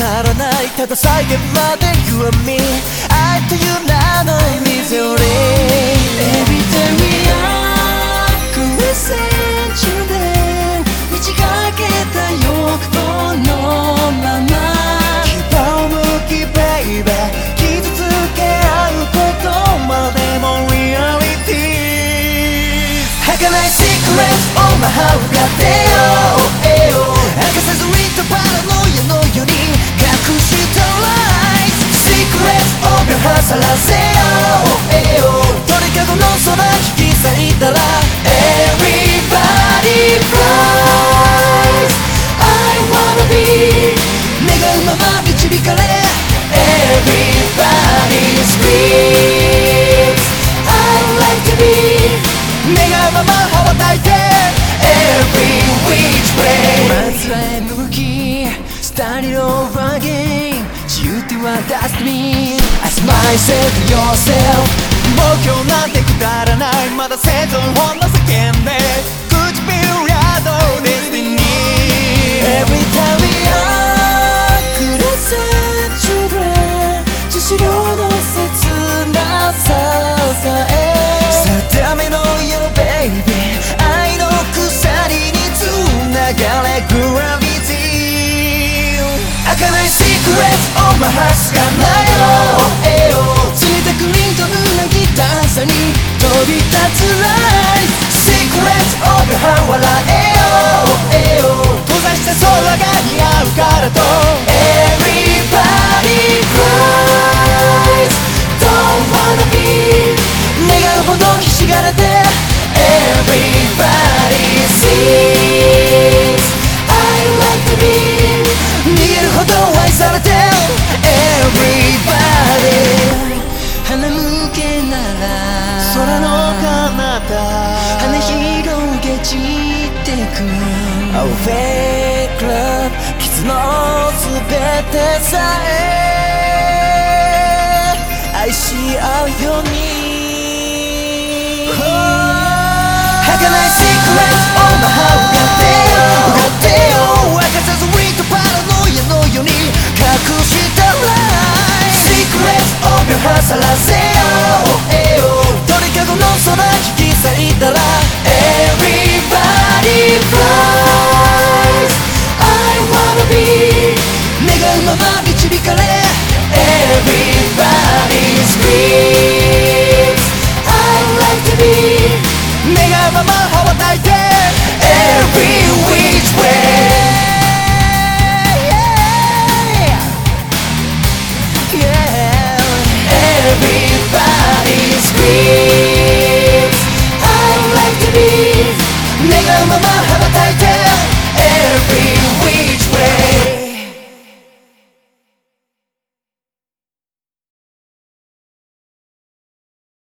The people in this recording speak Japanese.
足らないただ再現まで You 愛という名の意味ゼロリー Every time we are クレセンチュで満ちかけた欲望のまま。牙を向き Baby 傷つけ合うことまでも Reality 儚い Secret Oh my heart せよう鳥かごの空引き裂いたら Everybody flies I wanna be 願うまま導かれ Everybody screams I like to be 願うまま羽ばたいて Every which way まずは向き Start it over again 自由っては That's me myself yourself 目標なんてくだらないまだ生存本の叫んで唇やどう Destiny Every time we are 暮らす children 致死量の切なささえ定めの You baby 愛の鎖につながれ Gravity 開かない Secrets of my heart つかないよてく Oh fake love 傷のすべてさえ愛し合うように。儚い secrets on my heart が出よ。うが出よ。う明かさずにとパラノイアのように。隠した lies Secrets of your heart さらせよ。う鳥かごの空引き裂いたら hey. Flies I wanna be 願うまま導かれ Everybody screams